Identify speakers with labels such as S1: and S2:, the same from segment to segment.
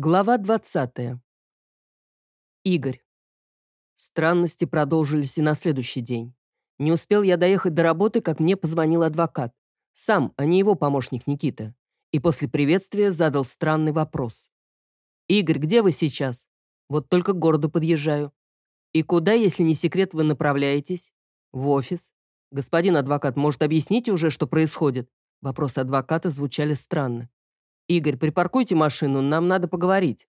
S1: Глава 20. Игорь. Странности продолжились и на следующий день. Не успел я доехать до работы, как мне позвонил адвокат. Сам, а не его помощник Никита. И после приветствия задал странный вопрос. «Игорь, где вы сейчас? Вот только к городу подъезжаю. И куда, если не секрет, вы направляетесь? В офис. Господин адвокат, может, объясните уже, что происходит?» Вопросы адвоката звучали странно. «Игорь, припаркуйте машину, нам надо поговорить».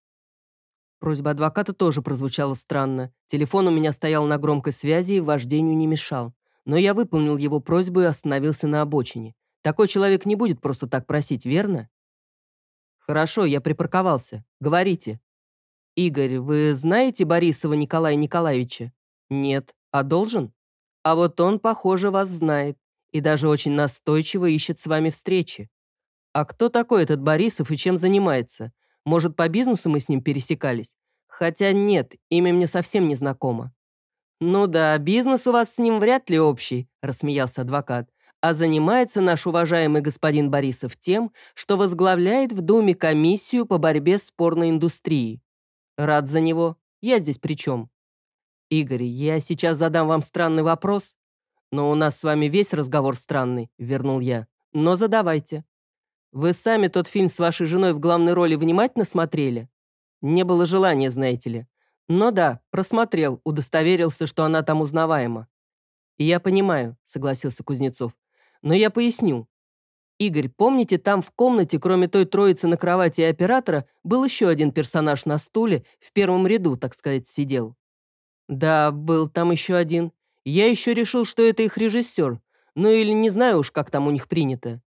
S1: Просьба адвоката тоже прозвучала странно. Телефон у меня стоял на громкой связи и вождению не мешал. Но я выполнил его просьбу и остановился на обочине. Такой человек не будет просто так просить, верно? Хорошо, я припарковался. Говорите. Игорь, вы знаете Борисова Николая Николаевича? Нет. А должен? А вот он, похоже, вас знает. И даже очень настойчиво ищет с вами встречи. А кто такой этот Борисов и чем занимается? Может, по бизнесу мы с ним пересекались? Хотя нет, имя мне совсем не знакомо. «Ну да, бизнес у вас с ним вряд ли общий», – рассмеялся адвокат. «А занимается наш уважаемый господин Борисов тем, что возглавляет в Думе комиссию по борьбе с спорной индустрией. Рад за него. Я здесь при чем?» «Игорь, я сейчас задам вам странный вопрос. Но у нас с вами весь разговор странный», – вернул я. «Но задавайте». Вы сами тот фильм с вашей женой в главной роли внимательно смотрели? Не было желания, знаете ли. Но да, просмотрел, удостоверился, что она там узнаваема. «Я понимаю», — согласился Кузнецов. «Но я поясню. Игорь, помните, там в комнате, кроме той троицы на кровати и оператора, был еще один персонаж на стуле, в первом ряду, так сказать, сидел?» «Да, был там еще один. Я еще решил, что это их режиссер. Ну или не знаю уж, как там у них принято.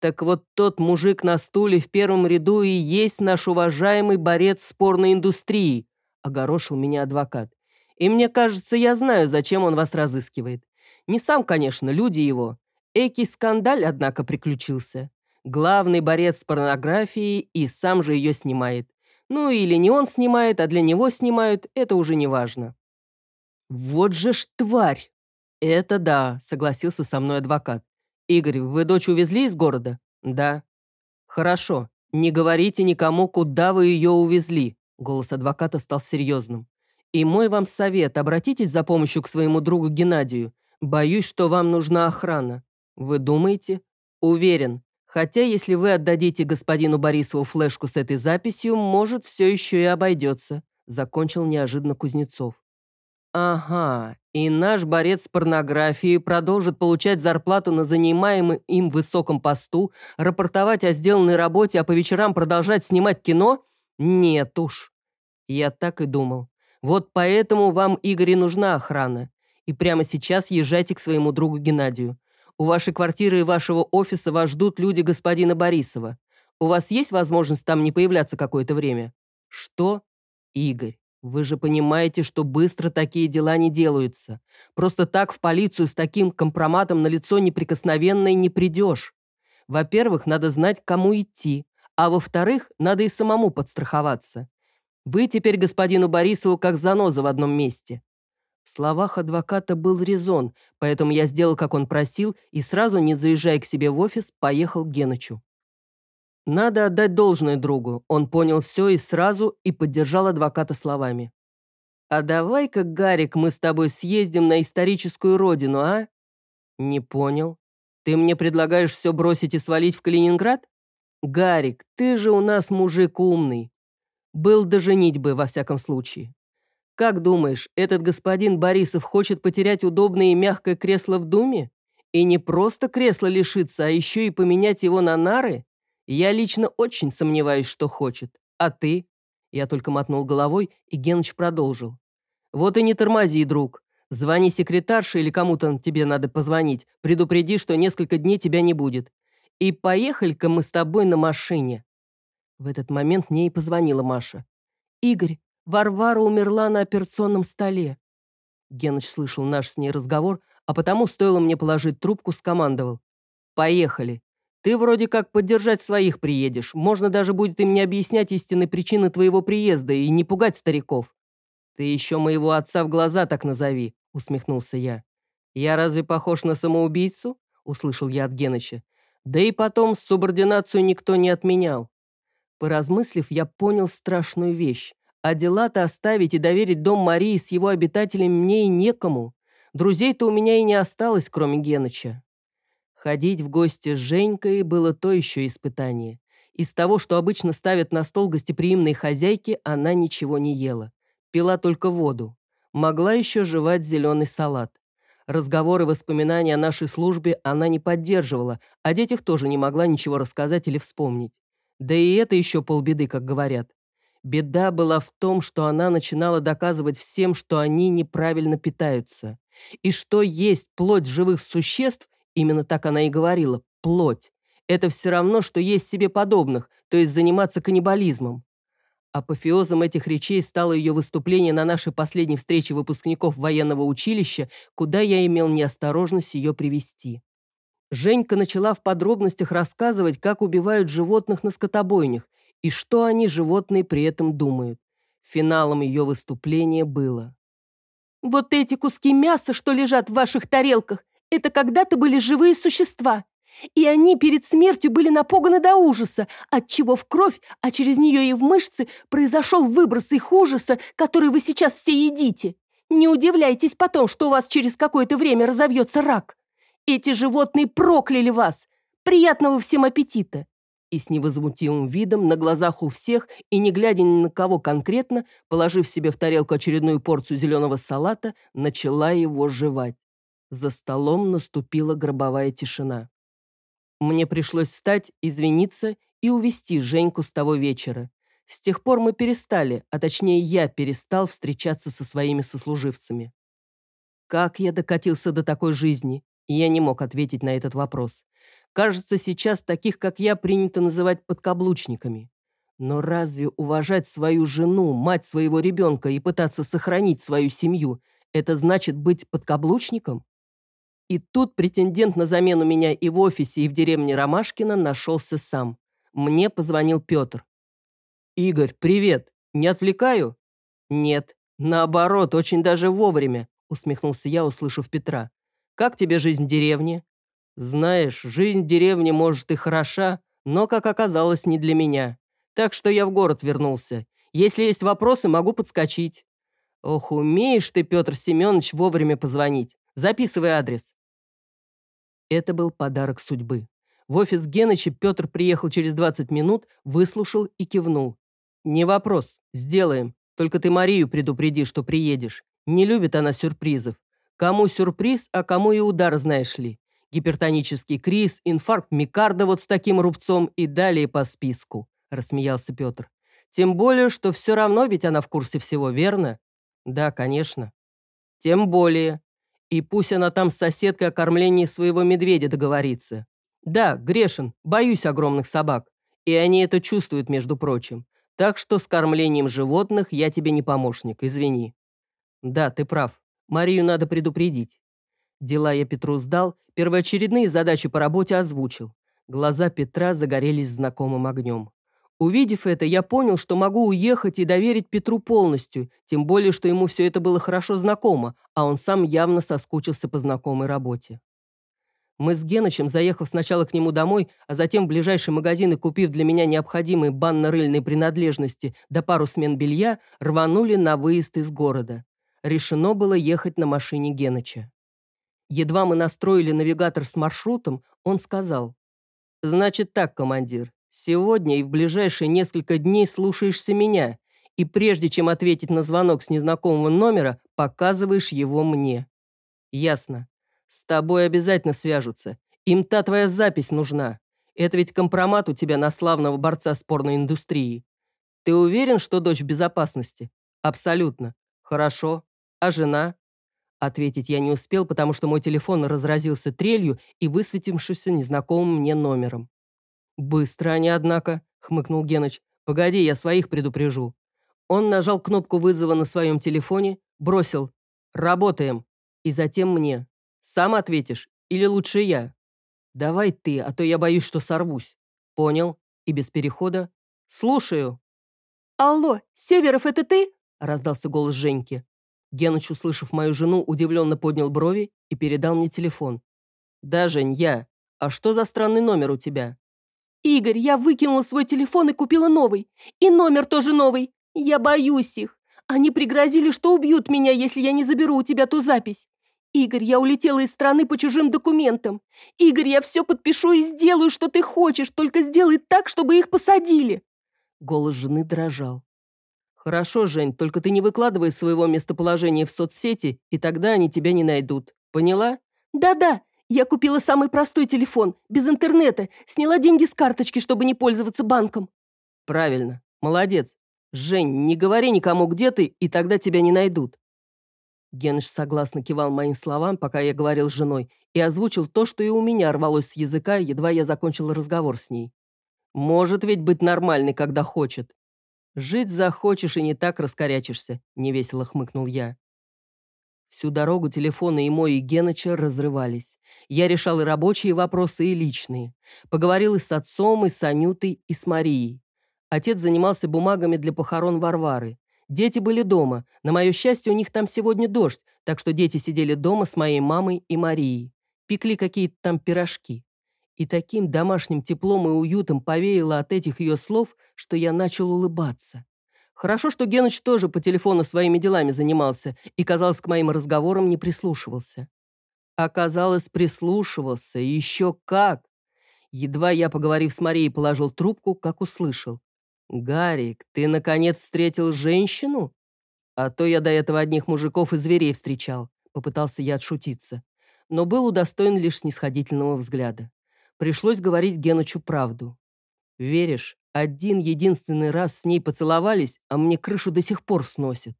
S1: Так вот тот мужик на стуле в первом ряду и есть наш уважаемый борец спорной индустрии, огорошил меня адвокат. И мне кажется, я знаю, зачем он вас разыскивает. Не сам, конечно, люди его. Экий скандаль, однако, приключился. Главный борец с порнографией и сам же ее снимает. Ну или не он снимает, а для него снимают, это уже не важно. Вот же ж тварь! Это да, согласился со мной адвокат. «Игорь, вы дочь увезли из города?» «Да». «Хорошо. Не говорите никому, куда вы ее увезли». Голос адвоката стал серьезным. «И мой вам совет, обратитесь за помощью к своему другу Геннадию. Боюсь, что вам нужна охрана. Вы думаете?» «Уверен. Хотя, если вы отдадите господину Борисову флешку с этой записью, может, все еще и обойдется», закончил неожиданно Кузнецов. Ага, и наш борец с порнографией продолжит получать зарплату на занимаемом им высоком посту, рапортовать о сделанной работе, а по вечерам продолжать снимать кино? Нет уж. Я так и думал. Вот поэтому вам, Игорь, нужна охрана. И прямо сейчас езжайте к своему другу Геннадию. У вашей квартиры и вашего офиса вас ждут люди господина Борисова. У вас есть возможность там не появляться какое-то время? Что? Игорь, вы же понимаете, что быстро такие дела не делаются. Просто так в полицию с таким компроматом на лицо неприкосновенной не придешь. Во-первых, надо знать, кому идти, а во-вторых, надо и самому подстраховаться. Вы теперь господину Борисову как заноза в одном месте. В словах адвоката был резон, поэтому я сделал, как он просил, и сразу, не заезжая к себе в офис, поехал к Генычу. Надо отдать должное другу. Он понял все и сразу и поддержал адвоката словами. «А давай-ка, Гарик, мы с тобой съездим на историческую родину, а?» «Не понял. Ты мне предлагаешь все бросить и свалить в Калининград?» «Гарик, ты же у нас мужик умный. Был до бы во всяком случае. Как думаешь, этот господин Борисов хочет потерять удобное и мягкое кресло в Думе? И не просто кресло лишиться, а еще и поменять его на нары? Я лично очень сомневаюсь, что хочет. А ты?» Я только мотнул головой, и Геныч продолжил. «Вот и не тормози, друг. Звони секретарше или кому-то тебе надо позвонить. Предупреди, что несколько дней тебя не будет. И поехали-ка мы с тобой на машине». В этот момент мне и позвонила Маша. «Игорь, Варвара умерла на операционном столе». Геныч слышал наш с ней разговор, а потому, стоило мне положить трубку, скомандовал. «Поехали. Ты вроде как поддержать своих приедешь. Можно даже будет им не объяснять истинной причины твоего приезда и не пугать стариков. Ты еще моего отца в глаза так назови, усмехнулся я. Я разве похож на самоубийцу? Услышал я от Геныча. Да и потом субординацию никто не отменял. Поразмыслив, я понял страшную вещь. А дела-то оставить и доверить дом Марии с его обитателями мне и некому. Друзей-то у меня и не осталось, кроме Геныча. Ходить в гости с Женькой было то еще испытание. Из того, что обычно ставят на стол гостеприимные хозяйки, она ничего не ела. Пила только воду. Могла еще жевать зеленый салат. Разговоры, воспоминания о нашей службе она не поддерживала, о детях тоже не могла ничего рассказать или вспомнить. Да и это еще полбеды, как говорят. Беда была в том, что она начинала доказывать всем, что они неправильно питаются. И что есть плоть живых существ, именно так она и говорила, плоть. Это все равно, что есть себе подобных, то есть заниматься каннибализмом. Апофеозом этих речей стало ее выступление на нашей последней встрече выпускников военного училища, куда я имел неосторожность ее привести. Женька начала в подробностях рассказывать, как убивают животных на скотобойнях и что они, животные, при этом думают. Финалом ее выступления было.
S2: «Вот эти куски мяса, что лежат в ваших тарелках, это когда-то были живые существа. И они перед смертью были напуганы до ужаса, отчего в кровь, а через нее и в мышцы, произошел выброс их ужаса, который вы сейчас все едите. Не удивляйтесь потом, что у вас через какое-то время разовьется рак. Эти животные прокляли вас. Приятного всем аппетита
S1: и с невозмутимым видом на глазах у всех и не глядя ни на кого конкретно, положив себе в тарелку очередную порцию зеленого салата, начала его жевать. За столом наступила гробовая тишина. Мне пришлось встать, извиниться и увести Женьку с того вечера. С тех пор мы перестали, а точнее я перестал встречаться со своими сослуживцами. Как я докатился до такой жизни? Я не мог ответить на этот вопрос. Кажется, сейчас таких, как я, принято называть подкаблучниками. Но разве уважать свою жену, мать своего ребенка и пытаться сохранить свою семью – это значит быть подкаблучником? И тут претендент на замену меня и в офисе, и в деревне Ромашкина нашелся сам. Мне позвонил Петр. «Игорь, привет. Не отвлекаю?» «Нет. Наоборот, очень даже вовремя», усмехнулся я, услышав Петра. «Как тебе жизнь в деревне?» Знаешь, жизнь в деревне, может, и хороша, но, как оказалось, не для меня. Так что я в город вернулся. Если есть вопросы, могу подскочить. Ох, умеешь ты, Петр Семенович, вовремя позвонить. Записывай адрес. Это был подарок судьбы. В офис Геныча Петр приехал через 20 минут, выслушал и кивнул. «Не вопрос, сделаем. Только ты Марию предупреди, что приедешь. Не любит она сюрпризов. Кому сюрприз, а кому и удар, знаешь ли гипертонический криз, инфаркт микарда вот с таким рубцом и далее по списку», – рассмеялся Петр. «Тем более, что все равно ведь она в курсе всего, верно?» «Да, конечно». «Тем более. И пусть она там с соседкой о кормлении своего медведя договорится. Да, грешен, боюсь огромных собак. И они это чувствуют, между прочим. Так что с кормлением животных я тебе не помощник, извини». «Да, ты прав. Марию надо предупредить. Дела я Петру сдал, первоочередные задачи по работе озвучил. Глаза Петра загорелись знакомым огнем. Увидев это, я понял, что могу уехать и доверить Петру полностью, тем более, что ему все это было хорошо знакомо, а он сам явно соскучился по знакомой работе. Мы с Генычем, заехав сначала к нему домой, а затем в ближайший магазин и купив для меня необходимые банно-рыльные принадлежности да пару смен белья, рванули на выезд из города. Решено было ехать на машине Геныча. Едва мы настроили навигатор с маршрутом, он сказал. «Значит так, командир, сегодня и в ближайшие несколько дней слушаешься меня, и прежде чем ответить на звонок с незнакомого номера, показываешь его мне». «Ясно. С тобой обязательно свяжутся. Им та твоя запись нужна. Это ведь компромат у тебя на славного борца спорной индустрии. Ты уверен, что дочь в безопасности? Абсолютно. Хорошо. А жена? Ответить я не успел, потому что мой телефон разразился трелью и высветившимся незнакомым мне номером. «Быстро они, однако», — хмыкнул Геныч. «Погоди, я своих предупрежу». Он нажал кнопку вызова на своем телефоне, бросил «Работаем» и затем мне. «Сам ответишь или лучше я?» «Давай ты, а то я боюсь, что сорвусь». «Понял». И без перехода «Слушаю».
S2: «Алло, Северов, это ты?» — раздался голос Женьки.
S1: Геныч, услышав мою жену, удивленно поднял брови и передал мне телефон. «Да, Жень, я. А что за странный номер у тебя?»
S2: Игорь, я выкинула свой телефон и купила новый. И номер тоже новый. Я боюсь их. Они пригрозили, что убьют меня, если я не заберу у тебя ту запись. Игорь, я улетела из страны по чужим документам. Игорь, я все подпишу и сделаю, что ты хочешь, только сделай так, чтобы их посадили.
S1: Голос жены дрожал. «Хорошо, Жень, только ты не выкладывай своего местоположения в соцсети, и тогда они тебя не найдут. Поняла?»
S2: «Да-да, я купила самый простой телефон, без интернета, сняла деньги с карточки, чтобы не пользоваться банком».
S1: «Правильно. Молодец. Жень, не говори никому, где ты, и тогда тебя не найдут». Геныш согласно кивал моим словам, пока я говорил с женой, и озвучил то, что и у меня рвалось с языка, едва я закончил разговор с ней. «Может ведь быть нормальный, когда хочет. Жить захочешь и не так раскорячишься», — невесело хмыкнул я. Всю дорогу телефоны и мой, и Геныча разрывались. Я решал и рабочие вопросы, и личные. Поговорил и с отцом, и с Анютой, и с Марией. Отец занимался бумагами для похорон Варвары. Дети были дома. На мое счастье, у них там сегодня дождь, так что дети сидели дома с моей мамой и Марией. Пекли какие-то там пирожки. И таким домашним теплом и уютом повеяло от этих ее слов, что я начал улыбаться. Хорошо, что Геныч тоже по телефону своими делами занимался и, казалось, к моим разговорам не прислушивался. Оказалось, прислушивался, еще как. Едва я, поговорив с Марией, положил трубку, как услышал. «Гарик, ты, наконец, встретил женщину? А то я до этого одних мужиков и зверей встречал», — попытался я отшутиться. Но был удостоен лишь снисходительного взгляда. Пришлось говорить Генычу правду. «Веришь, один единственный раз с ней поцеловались, а мне крышу до сих пор сносит.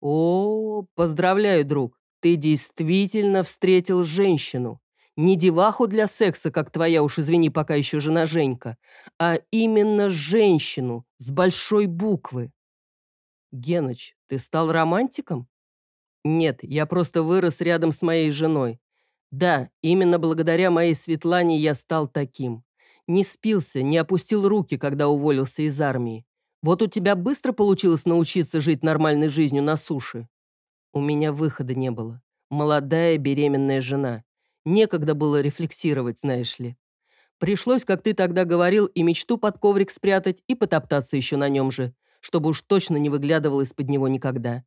S1: О, поздравляю, друг, ты действительно встретил женщину. Не деваху для секса, как твоя уж, извини, пока еще жена Женька, а именно женщину с большой буквы. Геныч, ты стал романтиком? Нет, я просто вырос рядом с моей женой. Да, именно благодаря моей Светлане я стал таким. Не спился, не опустил руки, когда уволился из армии. Вот у тебя быстро получилось научиться жить нормальной жизнью на суше. У меня выхода не было. Молодая беременная жена. Некогда было рефлексировать, знаешь ли. Пришлось, как ты тогда говорил, и мечту под коврик спрятать, и потоптаться еще на нем же, чтобы уж точно не выглядывал из-под него никогда.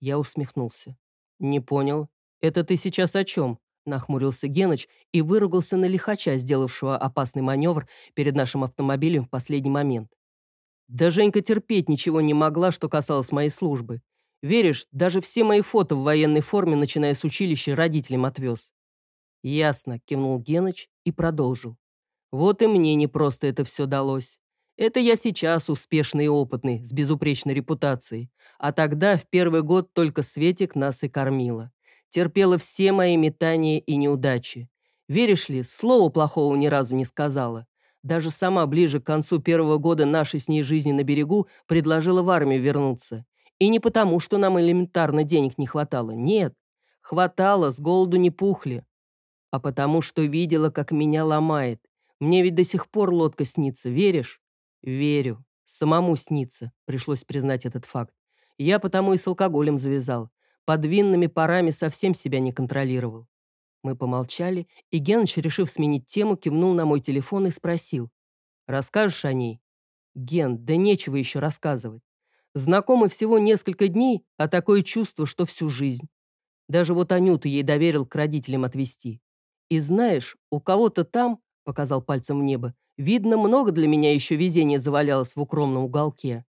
S1: Я усмехнулся. Не понял. Это ты сейчас о чем? Нахмурился Геныч и выругался на лихача, сделавшего опасный маневр перед нашим автомобилем в последний момент. Да Женька терпеть ничего не могла, что касалось моей службы. Веришь, даже все мои фото в военной форме, начиная с училища, родителям отвез. Ясно, кивнул Геныч и продолжил. Вот и мне не просто это все далось. Это я сейчас успешный и опытный, с безупречной репутацией. А тогда, в первый год, только Светик нас и кормила терпела все мои метания и неудачи. Веришь ли, слова плохого ни разу не сказала. Даже сама ближе к концу первого года нашей с ней жизни на берегу предложила в армию вернуться. И не потому, что нам элементарно денег не хватало. Нет. Хватало, с голоду не пухли. А потому, что видела, как меня ломает. Мне ведь до сих пор лодка снится, веришь? Верю. Самому снится, пришлось признать этот факт. Я потому и с алкоголем завязал. Под винными парами совсем себя не контролировал. Мы помолчали, и Геныч, решив сменить тему, кивнул на мой телефон и спросил. «Расскажешь о ней?» «Ген, да нечего еще рассказывать. Знакомы всего несколько дней, а такое чувство, что всю жизнь. Даже вот Анюту ей доверил к родителям отвезти. И знаешь, у кого-то там, — показал пальцем в небо, — видно, много для меня еще везения завалялось в укромном уголке.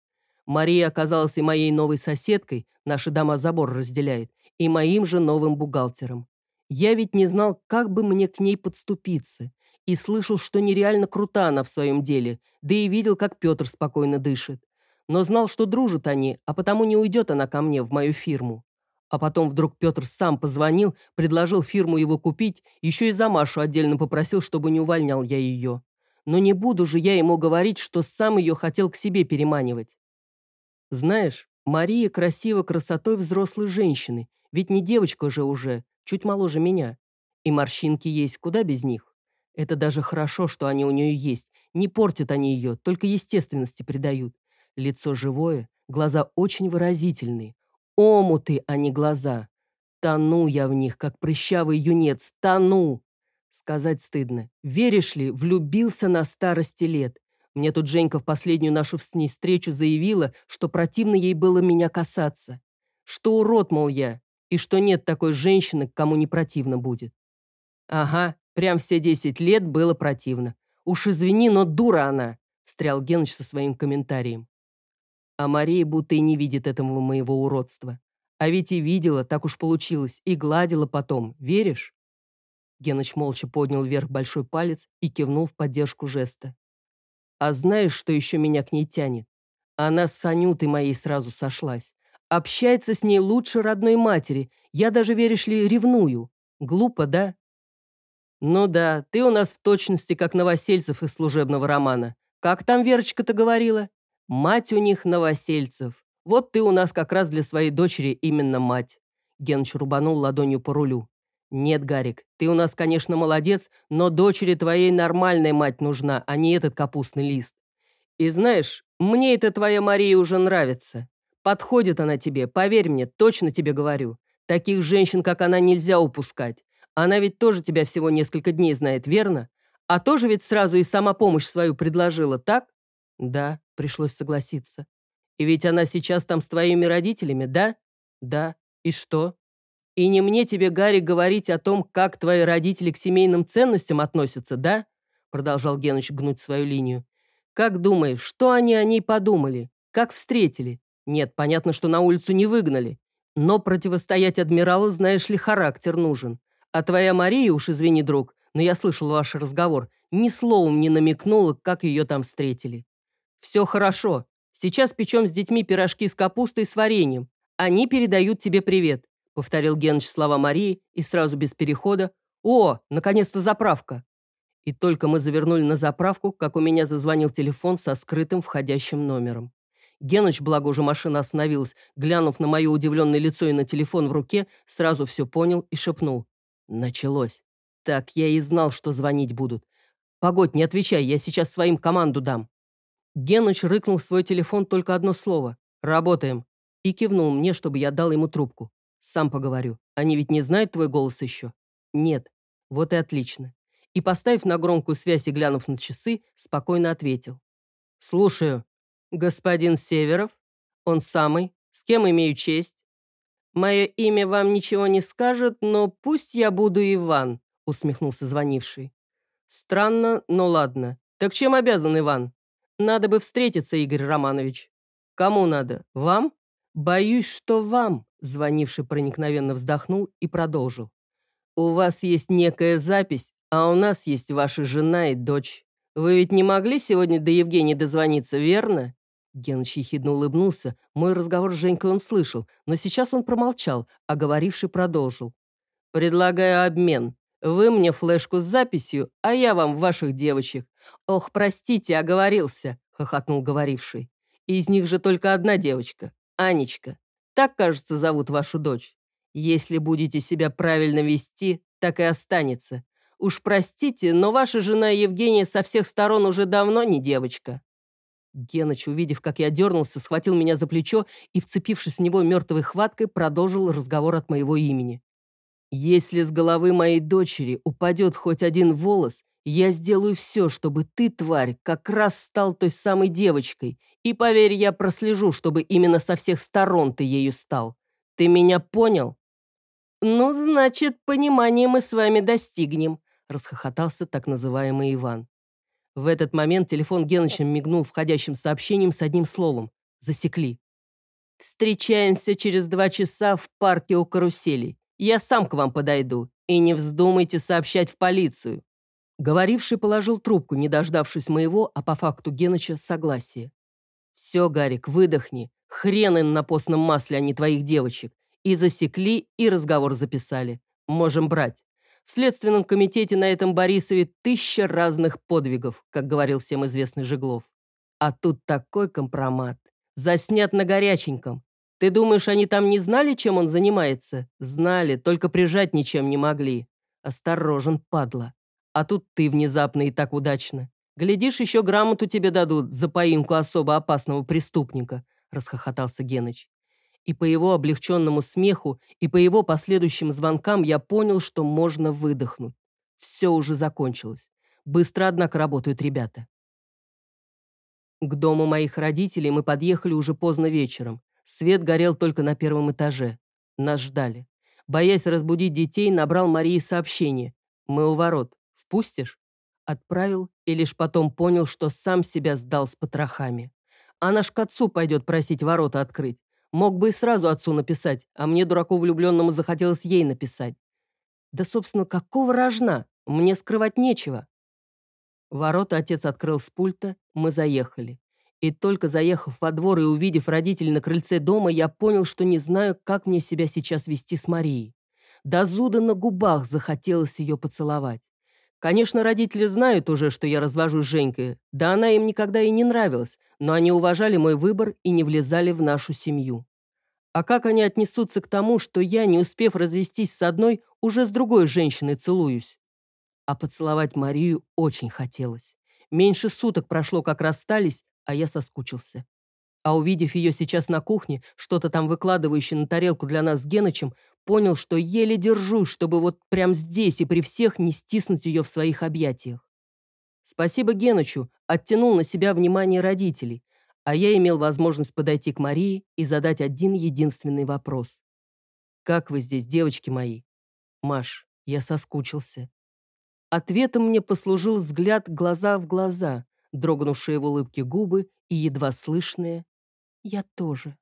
S1: Мария оказалась и моей новой соседкой, наши дома забор разделяет, и моим же новым бухгалтером. Я ведь не знал, как бы мне к ней подступиться, и слышал, что нереально крута она в своем деле, да и видел, как Петр спокойно дышит. Но знал, что дружат они, а потому не уйдет она ко мне в мою фирму. А потом вдруг Петр сам позвонил, предложил фирму его купить, еще и за Машу отдельно попросил, чтобы не увольнял я ее. Но не буду же я ему говорить, что сам ее хотел к себе переманивать. Знаешь, Мария красива красотой взрослой женщины, ведь не девочка же уже, чуть моложе меня. И морщинки есть, куда без них. Это даже хорошо, что они у нее есть. Не портят они ее, только естественности придают. Лицо живое, глаза очень выразительные. Омуты, а не глаза. Тону я в них, как прыщавый юнец, тону. Сказать стыдно. Веришь ли, влюбился на старости лет. Мне тут Женька в последнюю нашу с ней встречу заявила, что противно ей было меня касаться. Что урод, мол, я, и что нет такой женщины, кому не противно будет. Ага, прям все десять лет было противно. Уж извини, но дура она, встрял Геныч со своим комментарием. А Мария будто и не видит этого моего уродства. А ведь и видела, так уж получилось, и гладила потом, веришь? Геныч молча поднял вверх большой палец и кивнул в поддержку жеста. А знаешь, что еще меня к ней тянет? Она с Анютой моей сразу сошлась. Общается с ней лучше родной матери. Я даже, веришь ли, ревную. Глупо, да? Ну да, ты у нас в точности как Новосельцев из служебного романа. Как там Верочка-то говорила? Мать у них Новосельцев. Вот ты у нас как раз для своей дочери именно мать. Геныч рубанул ладонью по рулю. «Нет, Гарик, ты у нас, конечно, молодец, но дочери твоей нормальная мать нужна, а не этот капустный лист. И знаешь, мне эта твоя Мария уже нравится. Подходит она тебе, поверь мне, точно тебе говорю. Таких женщин, как она, нельзя упускать. Она ведь тоже тебя всего несколько дней знает, верно? А тоже ведь сразу и сама помощь свою предложила, так? Да, пришлось согласиться. И ведь она сейчас там с твоими родителями, да? Да. И что? И не мне тебе, Гарри, говорить о том, как твои родители к семейным ценностям относятся, да?» Продолжал Геныч гнуть свою линию. «Как думаешь, что они о ней подумали? Как встретили? Нет, понятно, что на улицу не выгнали. Но противостоять адмиралу, знаешь ли, характер нужен. А твоя Мария, уж извини, друг, но я слышал ваш разговор, ни словом не намекнула, как ее там встретили. Все хорошо. Сейчас печем с детьми пирожки с капустой с вареньем. Они передают тебе привет. Повторил Геныч слова Марии и сразу без перехода. «О, наконец-то заправка!» И только мы завернули на заправку, как у меня зазвонил телефон со скрытым входящим номером. Геныч, благо уже машина остановилась, глянув на мое удивленное лицо и на телефон в руке, сразу все понял и шепнул. Началось. Так, я и знал, что звонить будут. Погодь, не отвечай, я сейчас своим команду дам. Геныч рыкнул в свой телефон только одно слово. «Работаем». И кивнул мне, чтобы я дал ему трубку. Сам поговорю. Они ведь не знают твой голос еще? Нет. Вот и отлично. И, поставив на громкую связь и глянув на часы, спокойно ответил. Слушаю. Господин Северов? Он самый. С кем имею честь? Мое имя вам ничего не скажет, но пусть я буду Иван, усмехнулся звонивший. Странно, но ладно. Так чем обязан Иван? Надо бы встретиться, Игорь Романович. Кому надо? Вам? Боюсь, что вам, Звонивший проникновенно вздохнул и продолжил. «У вас есть некая запись, а у нас есть ваша жена и дочь. Вы ведь не могли сегодня до Евгении дозвониться, верно?» Геныч ехидно улыбнулся. Мой разговор с Женькой он слышал, но сейчас он промолчал, а говоривший продолжил. «Предлагаю обмен. Вы мне флешку с записью, а я вам ваших девочек. Ох, простите, оговорился», — хохотнул говоривший. «Из них же только одна девочка, Анечка. Так, кажется, зовут вашу дочь. Если будете себя правильно вести, так и останется. Уж простите, но ваша жена Евгения со всех сторон уже давно не девочка». Геныч, увидев, как я дернулся, схватил меня за плечо и, вцепившись в него мертвой хваткой, продолжил разговор от моего имени. «Если с головы моей дочери упадет хоть один волос, я сделаю все, чтобы ты, тварь, как раз стал той самой девочкой. И поверь, я прослежу, чтобы именно со всех сторон ты ею стал. Ты меня понял?» «Ну, значит, понимание мы с вами достигнем», расхохотался так называемый Иван. В этот момент телефон Геныча мигнул входящим сообщением с одним словом. Засекли. «Встречаемся через два часа в парке у карусели. Я сам к вам подойду. И не вздумайте сообщать в полицию. Говоривший положил трубку, не дождавшись моего, а по факту Геныча, согласия. «Все, Гарик, выдохни. Хрен на постном масле, а не твоих девочек. И засекли, и разговор записали. Можем брать. В Следственном комитете на этом Борисове тысяча разных подвигов, как говорил всем известный Жеглов. А тут такой компромат. Заснят на горяченьком. Ты думаешь, они там не знали, чем он занимается? Знали, только прижать ничем не могли. Осторожен, падла. А тут ты внезапно и так удачно. Глядишь, еще грамоту тебе дадут за поимку особо опасного преступника», – расхохотался Геныч. И по его облегченному смеху, и по его последующим звонкам я понял, что можно выдохнуть. Все уже закончилось. Быстро, однако, работают ребята. К дому моих родителей мы подъехали уже поздно вечером. Свет горел только на первом этаже. Нас ждали. Боясь разбудить детей, набрал Марии сообщение. «Мы у ворот. Впустишь?» Отправил и лишь потом понял, что сам себя сдал с потрохами. Она ж к отцу пойдет просить ворота открыть. Мог бы и сразу отцу написать, а мне, дураку влюбленному, захотелось ей написать. Да, собственно, какого рожна? Мне скрывать нечего. Ворота отец открыл с пульта, мы заехали. И только заехав во двор и увидев родителей на крыльце дома, я понял, что не знаю, как мне себя сейчас вести с Марией. До зуда на губах захотелось ее поцеловать. Конечно, родители знают уже, что я развожусь с Женькой, да она им никогда и не нравилась, но они уважали мой выбор и не влезали в нашу семью. А как они отнесутся к тому, что я, не успев развестись с одной, уже с другой женщиной целуюсь? А поцеловать Марию очень хотелось. Меньше суток прошло, как расстались, а я соскучился. А увидев ее сейчас на кухне, что-то там выкладывающее на тарелку для нас с Генычем, понял, что еле держусь, чтобы вот прямо здесь и при всех не стиснуть ее в своих объятиях. Спасибо Генычу, оттянул на себя внимание родителей, а я имел возможность подойти к Марии и задать один единственный вопрос. «Как вы здесь, девочки мои?» «Маш, я соскучился». Ответом мне послужил взгляд глаза в глаза, дрогнувшие в улыбке губы и едва слышные «Я тоже».